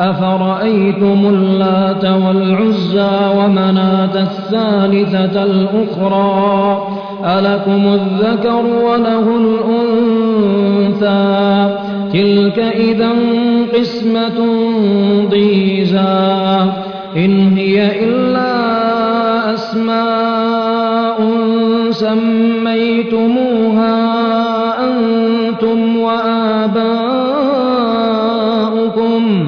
أفرأيتم اللات والعزى ومناة الثالثة الأخرى ألكم الذكر وله الأنثى تلك إذا قسمة ضيزى إن هي إلا أسماء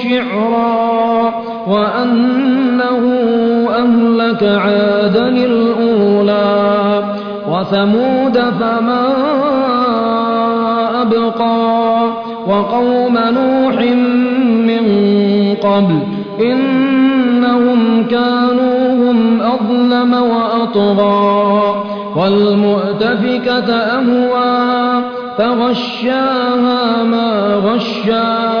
الشعرى وأنه أهلك عادا الأولى وثمود فما أبقى وقوم نوح من قبل إنهم كانوا هم أظلم وأطغى والمؤتفكة أهوى فغشاها ما غشا